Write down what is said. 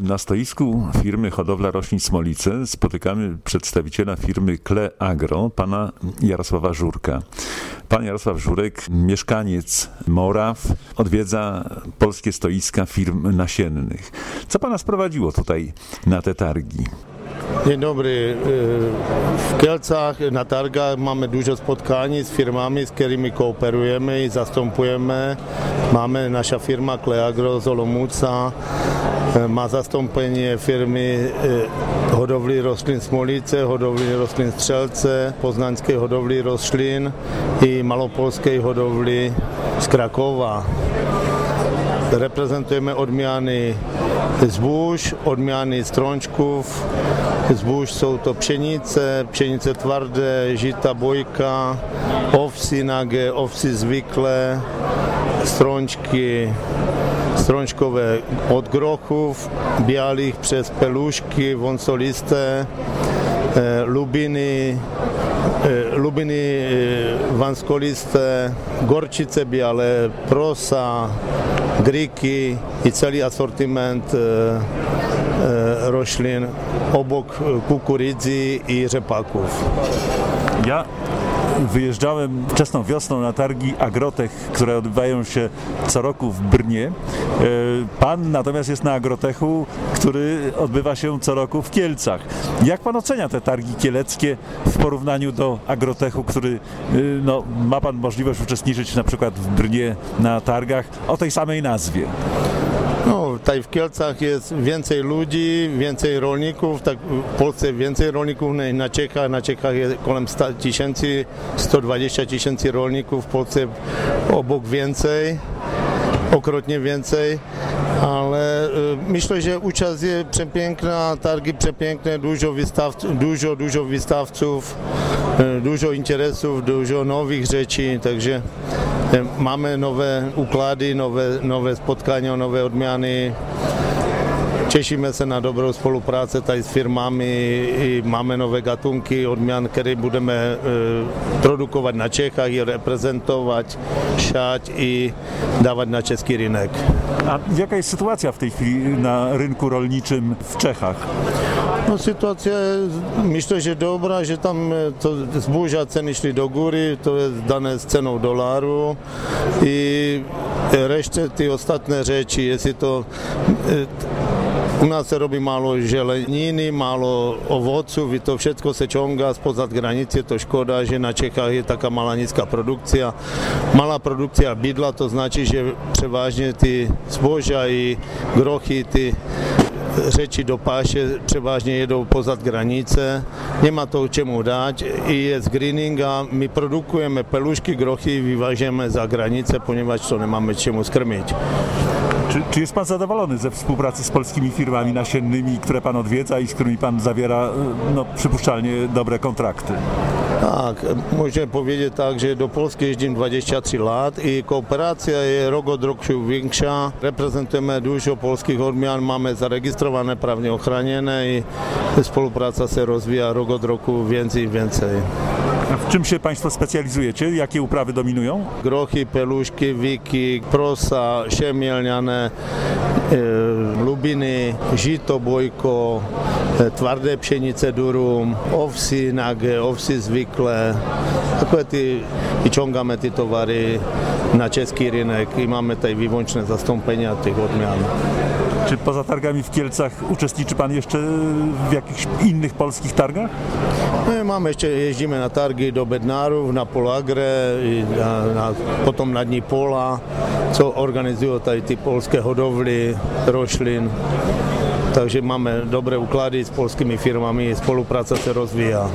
Na stoisku firmy Hodowla Roślin Smolice spotykamy przedstawiciela firmy Kle Agro, pana Jarosława Żurka. Pan Jarosław Żurek, mieszkaniec Moraw, odwiedza polskie stoiska firm nasiennych. Co pana sprowadziło tutaj na te targi? Dzień dobry. W Kielcach na targach mamy dużo spotkań z firmami, z którymi kooperujemy i zastępujemy. Mamy nasza firma Kleagro z Olomouca, ma zastąpienie firmy hodowli roślin Smolice, hodowli roślin Strzelce, poznańskiej hodowli roślin i malopolskiej hodowli z Krakowa. Reprezentujemy odmiany zbóż, odmiany strączków. Zbóż są to pszenice, pszenice twarde, żita bojka, owsy nagie, owsy zwykle, strączki strączkowe od grochów białych przez peluszki wąsoliste, e, lubiny, e, lubiny e, wąskoliste, gorczyce białe, prosa, gryki i cały asortyment roślin obok kukurydzy i rzepaków. Ja wyjeżdżałem wczesną wiosną na targi Agrotech, które odbywają się co roku w Brnie. Pan natomiast jest na Agrotechu, który odbywa się co roku w Kielcach. Jak pan ocenia te targi kieleckie w porównaniu do Agrotechu, który no, ma pan możliwość uczestniczyć na przykład w Brnie na targach o tej samej nazwie? Tutaj w Kielcach jest więcej ludzi, więcej rolników, tak w Polsce więcej rolników niż na Czechach. Na Czechach jest około 100 tysięcy, 120 tysięcy rolników, w Polsce obok więcej, okrotnie więcej, myślę, że uczas jest przepiękna, targi przepiękne, dużo, wystawców, dużo, dużo wystawców, y, dużo interesów, dużo nowych rzeczy, także mamy nowe układy, nowe, nowe spotkania, nowe odmiany. Cieszymy się na dobrą współpracę tutaj z firmami i mamy nowe gatunki odmian, które będziemy e, produkować na Czechach i reprezentować, siać i dawać na czeski rynek. A jaka jest sytuacja w tej chwili na rynku rolniczym w Czechach? No, sytuacja myślę, że dobra, że tam to zboża ceny szli do góry, to jest dane z ceną dolaru i resztę te ostatnie rzeczy, jeśli to u nas se robi malo želeniny, malo owoców i to wszystko se ciąga spoza granicy, to szkoda, że na Czechach jest taka mała niska produkcja. Mała produkcja bydla, to znaczy, że przeważnie te zboża i grochy, te rzeczy do pasie przeważnie jedą poza granicę, nie ma to czemu dać i jest greening, a my produkujemy peluszki, grochy i wyważymy za granicę, ponieważ to nie mamy czemu skrmić. Czy, czy, jest Pan zadowolony ze współpracy z polskimi firmami nasiennymi, które Pan odwiedza i z którymi Pan zawiera, no, przypuszczalnie, dobre kontrakty? Tak, można powiedzieć tak, że do Polski jeździmy 23 lat i kooperacja jest rok od roku większa. Reprezentujemy dużo polskich odmian, mamy zarejestrowane, prawnie ochronione i współpraca się rozwija rok od roku więcej i więcej. W czym się Państwo specjalizujecie? Jakie uprawy dominują? Grochy, peluszki, wiki, prosa, siemielniane, e, lubiny, żito, bojko, e, twarde pszenice durum, owsy nagie, owsy zwykle. Takie ty, wyciągamy te towary na czeski rynek i mamy tutaj wyłączne zastąpienia tych odmian. Czy poza targami w Kielcach uczestniczy Pan jeszcze w jakichś innych polskich targach? My mamy jeszcze, jeździmy na targi do Bednarów, na Polagrę, i na, na, potem na Dni Pola, co organizują tutaj te polskie hodowli roślin. Także mamy dobre układy z polskimi firmami, współpraca się rozwija.